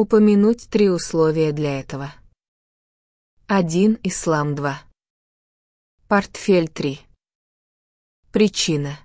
Упомянуть три условия для этого. 1. Ислам 2. Портфель 3. Причина.